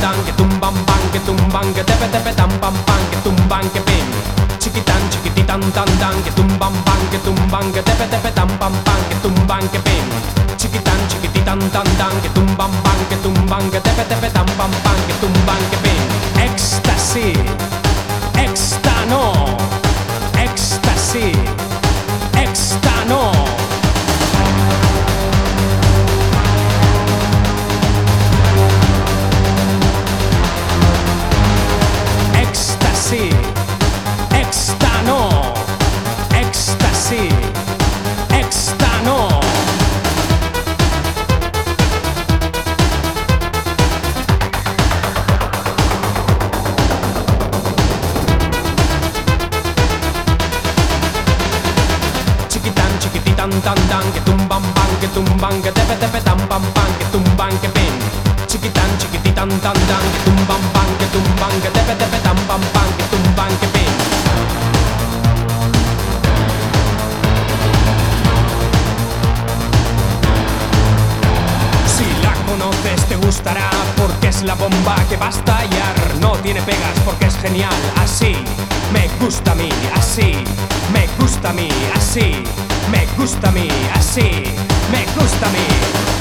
Tan, que tumban, pan, que tumban, que tepe, tepe, tan, pam, pan, que tumban, que pim. Chiquitán, chiquititán, tan, tan, que tumban, pan, que tumban, que tepe, tepe, tan, pam, pan, que tumban, que pim. Chiquitán, chiquititán, tan, tan, que tumban, pan, que tumban, que tepe, tepe, tan, pam, pan, que tumban, que pim. Éxtasis, éxtano, éxtasis, éxtano. Chiquititán, tan, tan, que tumban, pan, que tumban, que tepe, tepe, tan, pam, pan, que tumban, que pin. Chiquitán, chiquititán, tan, tan, que tumban, pan, que tumban, que tepe, tepe, tan, pam, pan, que tumban, que pin. Si la conoces te gustará porque es la bomba que va a estallar. No tiene pegas porque es genial. Así me gusta a mí, así me gusta a mí, así me gusta a mí, así me gusta a mí.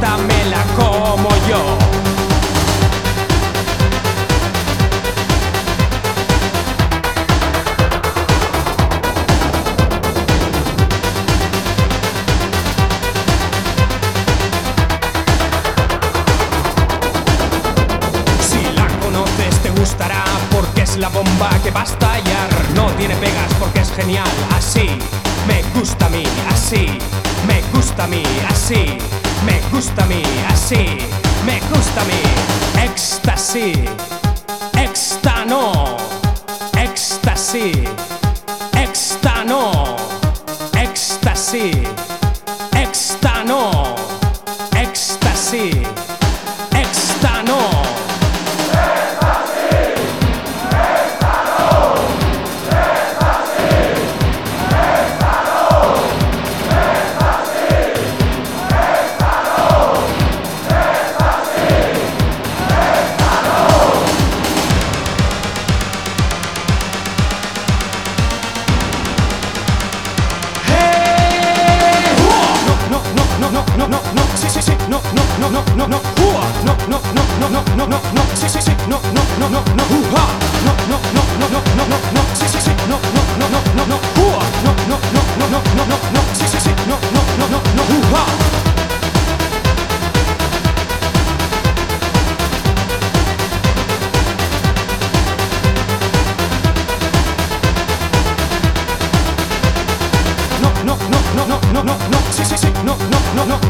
Me gusta, me la como yo. Si la conoces te gustará porque es la bomba que va a estallar. No tiene pegas porque es genial. Así me gusta a mí, así me gusta a mí, así me gusta a mí, así me gusta a mí. Éxtasis, éxtano, éxtasis, no, no, no, no, no, sí, sí, sí, no, no, no, no, no, no, ¡Ua! no, no, no, no, no, no, no, no, sí, sí, sí, no, no, no, no, no, ¡Uja! no,